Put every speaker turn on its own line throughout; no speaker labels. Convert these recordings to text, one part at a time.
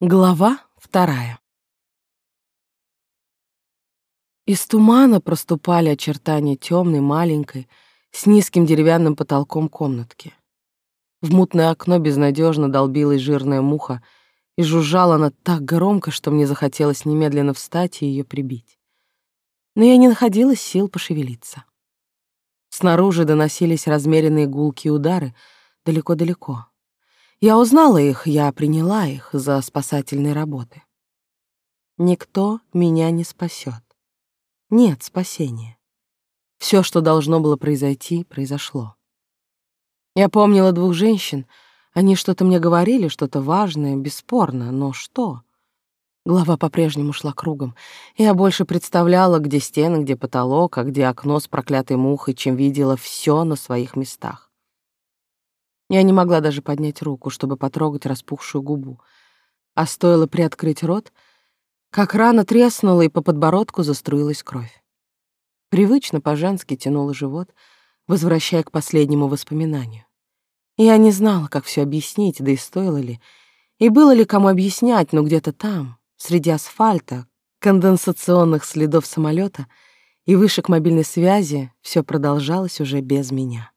Глава вторая. Из тумана проступали очертания темной, маленькой, с низким деревянным потолком комнатки. В мутное окно безнадежно долбилась жирная муха, и жужжала она так громко, что мне захотелось немедленно встать и ее прибить. Но я не находила сил пошевелиться. Снаружи доносились размеренные гулкие удары далеко-далеко. Я узнала их, я приняла их за спасательные работы. Никто меня не спасет. Нет спасения. Все, что должно было произойти, произошло. Я помнила двух женщин. Они что-то мне говорили, что-то важное, бесспорно, но что? Голова по-прежнему шла кругом. Я больше представляла, где стены, где потолок, а где окно с проклятой мухой, чем видела все на своих местах. Я не могла даже поднять руку, чтобы потрогать распухшую губу. А стоило приоткрыть рот, как рана треснула, и по подбородку заструилась кровь. Привычно по-женски тянула живот, возвращая к последнему воспоминанию. Я не знала, как все объяснить, да и стоило ли. И было ли кому объяснять, но где-то там, среди асфальта, конденсационных следов самолета и вышек мобильной связи, все продолжалось уже без меня.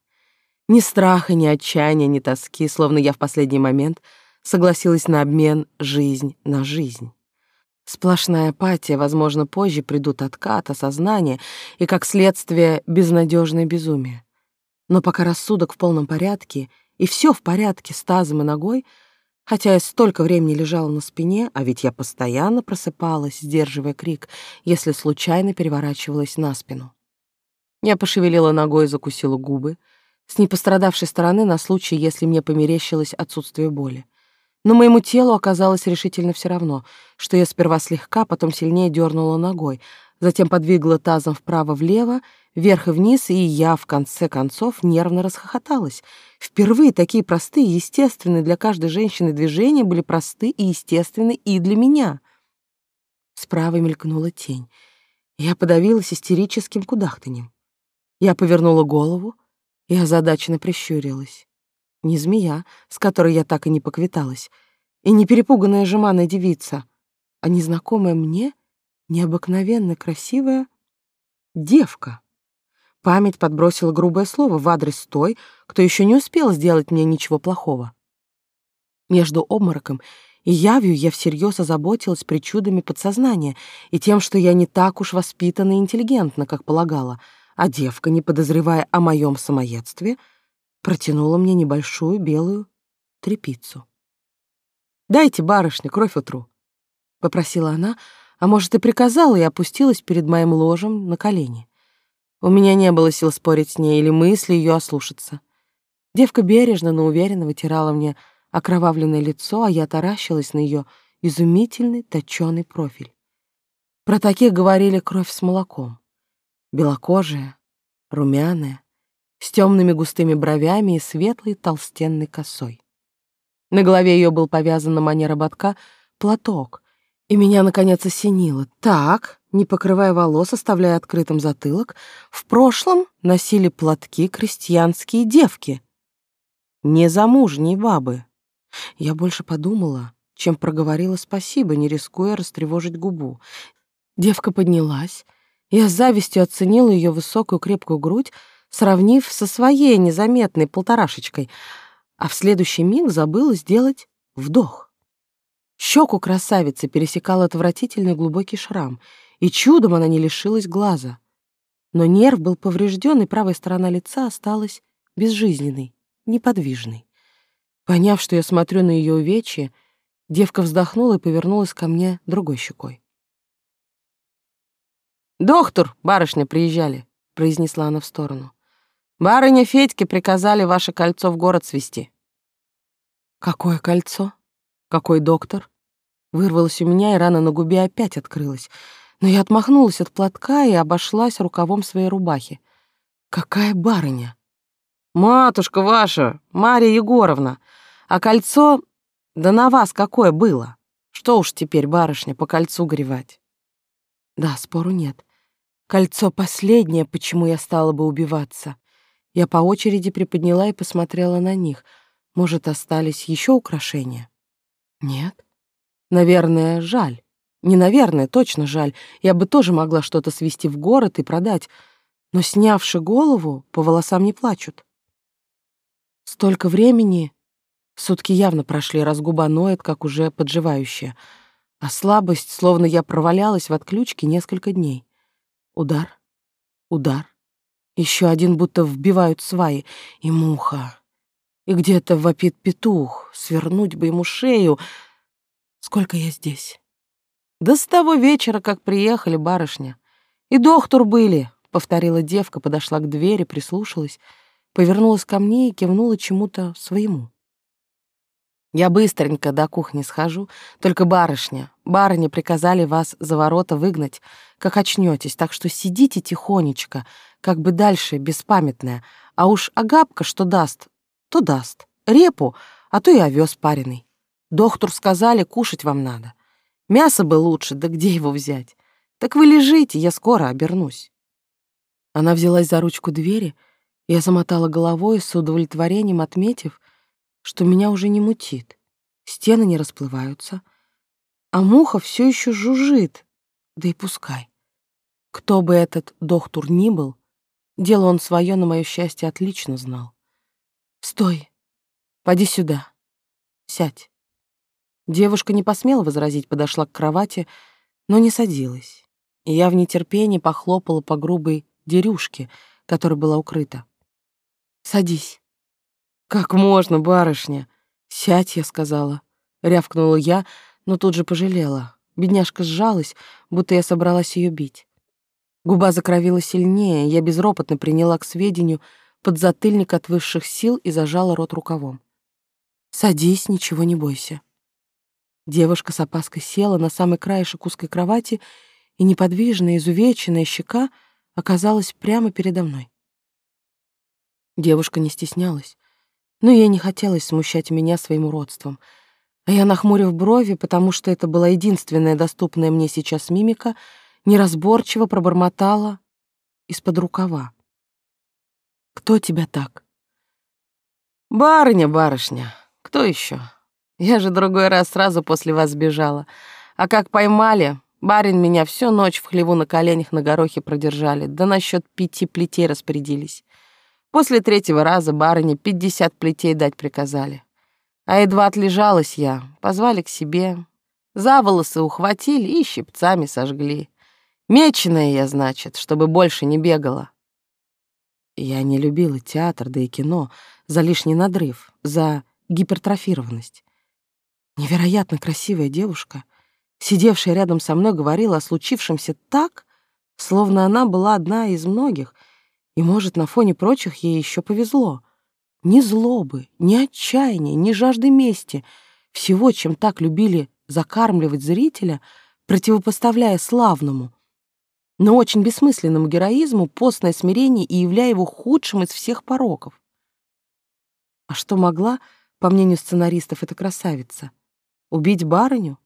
Ни страха, ни отчаяния, ни тоски, словно я в последний момент согласилась на обмен жизнь на жизнь. Сплошная апатия, возможно, позже придут откат, осознание и, как следствие, безнадежное безумие. Но пока рассудок в полном порядке, и все в порядке с тазом и ногой, хотя я столько времени лежала на спине, а ведь я постоянно просыпалась, сдерживая крик, если случайно переворачивалась на спину. Я пошевелила ногой и закусила губы, с непострадавшей стороны на случай, если мне померещилось отсутствие боли. Но моему телу оказалось решительно все равно, что я сперва слегка, потом сильнее дернула ногой, затем подвигла тазом вправо-влево, вверх и вниз, и я, в конце концов, нервно расхохоталась. Впервые такие простые естественные для каждой женщины движения были просты и естественны и для меня. Справа мелькнула тень. Я подавилась истерическим кудахтаньем. Я повернула голову, и озадаченно прищурилась. Не змея, с которой я так и не поквиталась, и не перепуганная жеманная девица, а незнакомая мне, необыкновенно красивая девка. Память подбросила грубое слово в адрес той, кто еще не успел сделать мне ничего плохого. Между обмороком и явью я всерьез озаботилась причудами подсознания и тем, что я не так уж воспитана и интеллигентна, как полагала — а девка, не подозревая о моем самоедстве, протянула мне небольшую белую трепицу. «Дайте, барышня, кровь утру», — попросила она, а может, и приказала, и опустилась перед моим ложем на колени. У меня не было сил спорить с ней или мысли ее ослушаться. Девка бережно, но уверенно вытирала мне окровавленное лицо, а я таращилась на ее изумительный точёный профиль. Про таких говорили кровь с молоком белокожая, румяная, с темными густыми бровями и светлой толстенной косой. На голове ее был повязан на манер ободка платок, и меня, наконец, осенило. Так, не покрывая волос, оставляя открытым затылок, в прошлом носили платки крестьянские девки, незамужние бабы. Я больше подумала, чем проговорила спасибо, не рискуя растревожить губу. Девка поднялась, я с завистью оценила ее высокую крепкую грудь, сравнив со своей незаметной полторашечкой, а в следующий миг забыла сделать вдох. Щеку красавицы пересекал отвратительный глубокий шрам, и чудом она не лишилась глаза. Но нерв был поврежден, и правая сторона лица осталась безжизненной, неподвижной. Поняв, что я смотрю на ее увечье, девка вздохнула и повернулась ко мне другой щекой. «Доктор, барышня, приезжали», — произнесла она в сторону. «Барыня Федьке приказали ваше кольцо в город свести». «Какое кольцо? Какой доктор?» Вырвалось у меня, и рана на губе опять открылась. Но я отмахнулась от платка и обошлась рукавом своей рубахи. «Какая барыня?» «Матушка ваша, Марья Егоровна, а кольцо... Да на вас какое было? Что уж теперь, барышня, по кольцу горевать?» «Да, спору нет. Кольцо последнее, почему я стала бы убиваться. Я по очереди приподняла и посмотрела на них. Может, остались еще украшения? Нет. Наверное, жаль. Не наверное, точно жаль. Я бы тоже могла что-то свести в город и продать. Но снявши голову, по волосам не плачут. Столько времени... Сутки явно прошли, раз губа ноет, как уже подживающая. А слабость, словно я провалялась в отключке несколько дней. Удар, удар. Еще один будто вбивают сваи. И муха. И где-то вопит петух. Свернуть бы ему шею. Сколько я здесь? Да с того вечера, как приехали, барышня. И доктор были, — повторила девка, подошла к двери, прислушалась, повернулась ко мне и кивнула чему-то своему. Я быстренько до кухни схожу, только барышня, барыни приказали вас за ворота выгнать, как очнётесь, так что сидите тихонечко, как бы дальше беспамятная, а уж агапка что даст, то даст, репу, а то и овес пареный. Доктор сказали, кушать вам надо. Мясо бы лучше, да где его взять? Так вы лежите, я скоро обернусь. Она взялась за ручку двери, я замотала головой с удовлетворением, отметив, что меня уже не мутит. Стены не расплываются, а муха все еще жужжит. Да и пускай. Кто бы этот доктор ни был, дело он свое на мое счастье отлично знал. «Стой! Поди сюда. Сядь». Девушка не посмела возразить, подошла к кровати, но не садилась. И я в нетерпении похлопала по грубой дерюшке, которая была укрыта. «Садись». «Как можно, барышня?» «Сядь», — я сказала. Рявкнула я, но тут же пожалела. Бедняжка сжалась, будто я собралась ее бить. Губа закровила сильнее, я безропотно приняла к сведению подзатыльник от высших сил и зажала рот рукавом. «Садись, ничего не бойся». Девушка с опаской села на самый краешек узкой кровати, и неподвижная, изувеченная щека оказалась прямо передо мной. Девушка не стеснялась, но ей не хотелось смущать меня своим уродством. А я, нахмурив брови, потому что это была единственная доступная мне сейчас мимика, неразборчиво пробормотала из-под рукава. «Кто тебя так?» «Барыня, барышня. Кто еще? Я же другой раз сразу после вас сбежала. А как поймали, барин меня всю ночь в хлеву на коленях на горохе продержали, да насчет пяти плетей распорядились. После третьего раза барыне пятьдесят плетей дать приказали. А едва отлежалась я, позвали к себе, за волосы ухватили и щипцами сожгли. Меченая я, значит, чтобы больше не бегала. Я не любила театр, да и кино за лишний надрыв, за гипертрофированность. Невероятно красивая девушка, сидевшая рядом со мной, говорила о случившемся так, словно она была одна из многих — и, может, на фоне прочих ей еще повезло. Ни злобы, ни отчаяния, ни жажды мести, всего, чем так любили закармливать зрителя, противопоставляя славному, но очень бессмысленному героизму постное смирение и являя его худшим из всех пороков. А что могла, по мнению сценаристов, эта красавица? Убить барыню?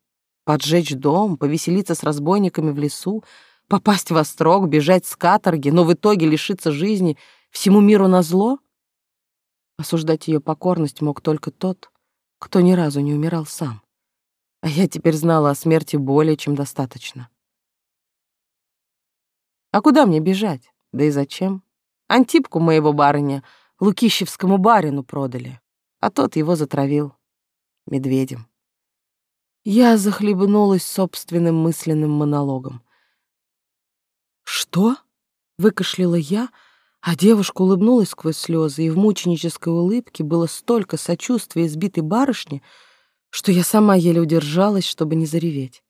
Поджечь дом, повеселиться с разбойниками в лесу, Попасть в острог, бежать с каторги, но в итоге лишиться жизни всему миру назло? Осуждать ее покорность мог только тот, кто ни разу не умирал сам. А я теперь знала о смерти более чем достаточно. А куда мне бежать? Да и зачем? Антипку моего барыня Лукищевскому барину продали, а тот его затравил медведем. Я захлебнулась собственным мысленным монологом. «Что?» — выкашляла я, а девушка улыбнулась сквозь слезы, и в мученической улыбке было столько сочувствия избитой барышни, что я сама еле удержалась, чтобы не зареветь.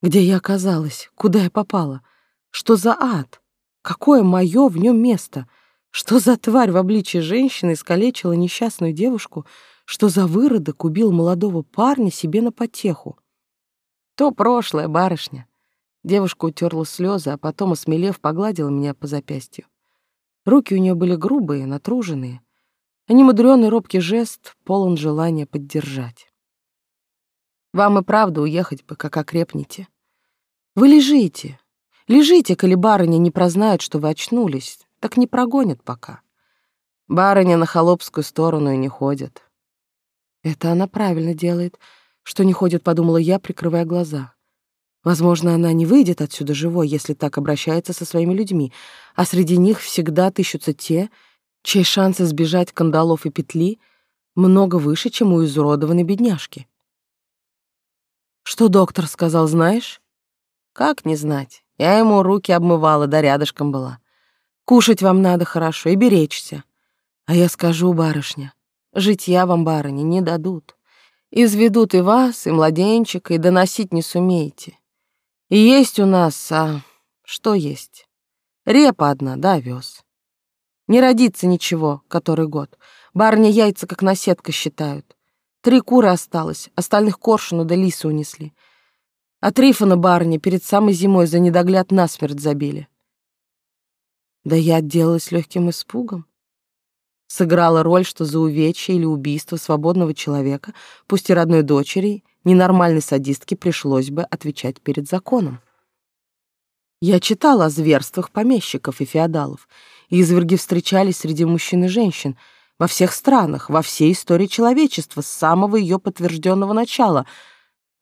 Где я оказалась? Куда я попала? Что за ад? Какое мое в нем место? Что за тварь в обличье женщины искалечила несчастную девушку? Что за выродок убил молодого парня себе на потеху? То прошлое, барышня. Девушка утерла слезы, а потом, осмелев, погладила меня по запястью. Руки у нее были грубые, натруженные, а немудрёный робкий жест полон желания поддержать. «Вам и правда уехать бы, как окрепнете. Вы лежите, лежите, коли барыня не прознают, что вы очнулись, так не прогонят пока. Барыня на холопскую сторону и не ходят». Это она правильно делает. что не ходит, подумала я, прикрывая глаза. Возможно, она не выйдет отсюда живой, если так обращается со своими людьми, а среди них всегда тыщутся те, чей шанс избежать кандалов и петли много выше, чем у изуродованной бедняжки. Что доктор сказал, знаешь? Как не знать? Я ему руки обмывала, да рядышком была. Кушать вам надо хорошо и беречься. А я скажу, барышня, житья вам, барыни, не дадут. Изведут и вас, и младенчика, и доносить не сумеете. И есть у нас, а что есть? Репа одна, да, овес. Не родится ничего, который год. Барни яйца как наседка считают. Три куры осталось, остальных коршуну да лисы унесли. А Трифона барни перед самой зимой за недогляд насмерть забили. Да я отделалась легким испугом. Сыграла роль, что за увечье или убийство свободного человека, пусть и родной дочери, ненормальной садистке пришлось бы отвечать перед законом. Я читала о зверствах помещиков и феодалов. Изверги встречались среди мужчин и женщин во всех странах, во всей истории человечества с самого ее подтвержденного начала.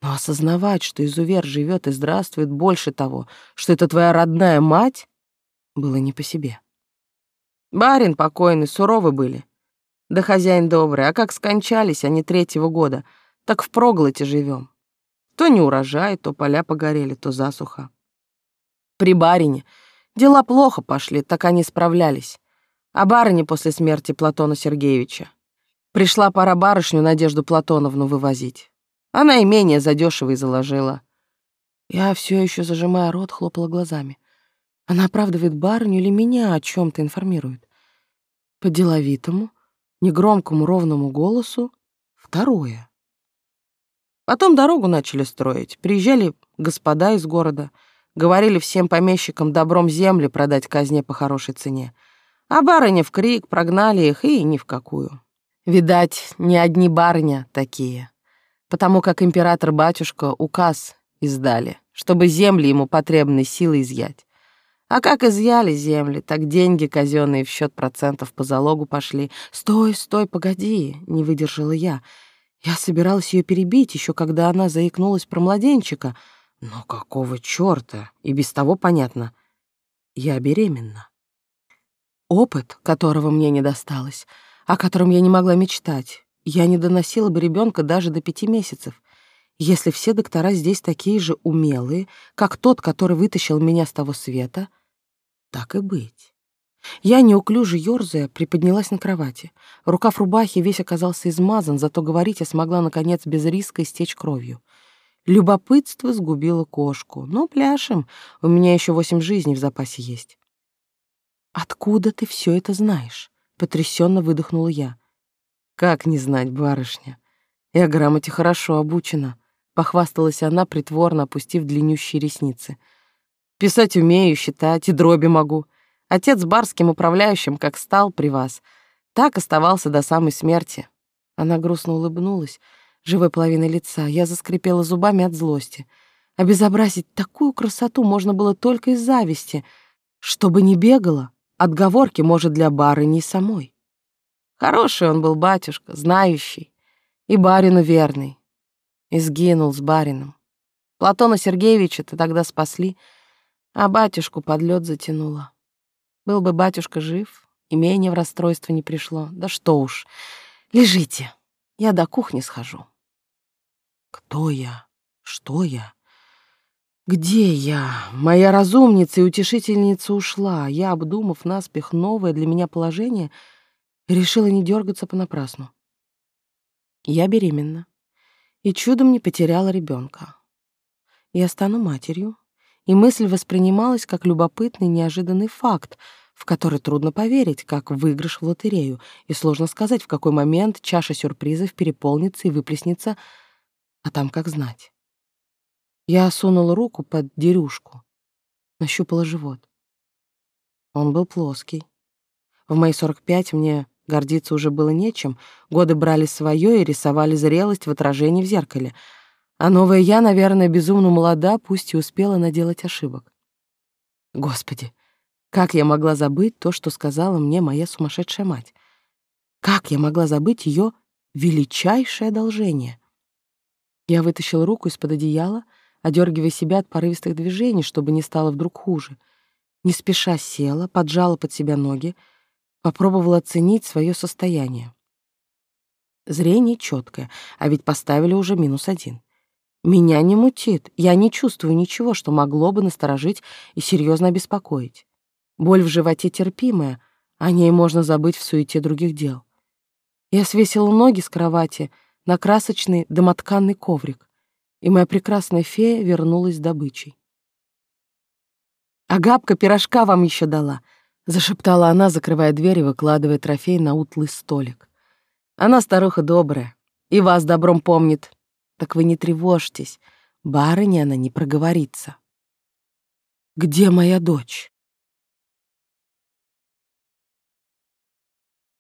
Но осознавать, что изувер живет и здравствует больше того, что это твоя родная мать, было не по себе. Барин покойный, суровы были. Да хозяин добрый, а как скончались они третьего года, так в проглоте живем. То не урожай, то поля погорели, то засуха. При барине дела плохо пошли, так они справлялись. А барыне после смерти Платона Сергеевича. Пришла пора барышню Надежду Платоновну вывозить. Она имение задешево и заложила. Я все еще, зажимая рот, хлопала глазами. Она оправдывает барыню или меня о чем то информирует? По деловитому, негромкому ровному голосу второе. Потом дорогу начали строить. Приезжали господа из города, говорили всем помещикам добром земли продать казне по хорошей цене. А барыня в крик, прогнали их и ни в какую. Видать, не одни барыня такие. Потому как император-батюшка указ издали, чтобы земли ему потребной силы изъять. А как изъяли земли, так деньги казенные в счет процентов по залогу пошли. «Стой, стой, погоди!» — не выдержала я. Я собиралась ее перебить, еще когда она заикнулась про младенчика. Но какого черта? И без того понятно. Я беременна. Опыт, которого мне не досталось, о котором я не могла мечтать. Я не доносила бы ребенка даже до пяти месяцев. Если все доктора здесь такие же умелые, как тот, который вытащил меня с того света — так и быть. Я, неуклюже ёрзая, приподнялась на кровати. Рукав рубахи весь оказался измазан, зато говорить я смогла, наконец, без риска истечь кровью. Любопытство сгубило кошку. Ну, пляшем, у меня еще восемь жизней в запасе есть. «Откуда ты все это знаешь?» — потрясенно выдохнула я. «Как не знать, барышня? Я грамоте хорошо обучена», — похвасталась она, притворно опустив длиннющие ресницы — Писать умею, считать и дроби могу. Отец барским управляющим, как стал при вас, так оставался до самой смерти. Она грустно улыбнулась, живой половиной лица. Я заскрипела зубами от злости. Обезобразить такую красоту можно было только из зависти. Чтобы не бегала, отговорки, может, для барыни самой. Хороший он был батюшка, знающий, и барину верный. И сгинул с барином. Платона Сергеевича-то тогда спасли — а батюшку под лед затянуло. Был бы батюшка жив, имение в расстройство не пришло. Да что уж, лежите, я до кухни схожу. Кто я? Что я? Где я? Моя разумница и утешительница ушла. Я, обдумав наспех новое для меня положение, решила не дергаться понапрасну. Я беременна и чудом не потеряла ребенка. Я стану матерью, и мысль воспринималась как любопытный неожиданный факт, в который трудно поверить, как выигрыш в лотерею, и сложно сказать, в какой момент чаша сюрпризов переполнится и выплеснется, а там как знать. Я сунула руку под дерюшку, нащупала живот. Он был плоский. В мои сорок пять мне гордиться уже было нечем, годы брали свое и рисовали зрелость в отражении в зеркале — а новая я, наверное, безумно молода, пусть и успела наделать ошибок. Господи, как я могла забыть то, что сказала мне моя сумасшедшая мать? Как я могла забыть ее величайшее одолжение? Я вытащила руку из-под одеяла, одергивая себя от порывистых движений, чтобы не стало вдруг хуже. Не спеша села, поджала под себя ноги, попробовала оценить свое состояние. Зрение четкое, а ведь поставили уже минус один. Меня не мутит, я не чувствую ничего, что могло бы насторожить и серьезно обеспокоить. Боль в животе терпимая, о ней можно забыть в суете других дел. Я свесила ноги с кровати на красочный домотканный коврик, и моя прекрасная фея вернулась с добычей. «Агапка пирожка вам еще дала», — зашептала она, закрывая дверь и выкладывая трофей на утлый столик. «Она старуха добрая, и вас добром помнит, так вы не тревожьтесь, барыня она не проговорится. Где моя дочь?